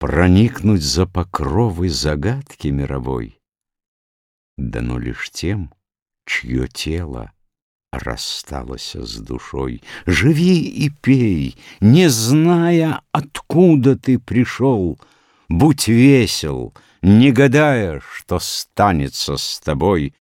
Проникнуть за покровы загадки мировой Дано ну лишь тем, чье тело рассталось с душой. Живи и пей, не зная, откуда ты пришел. Будь весел, не гадая, что станется с тобой.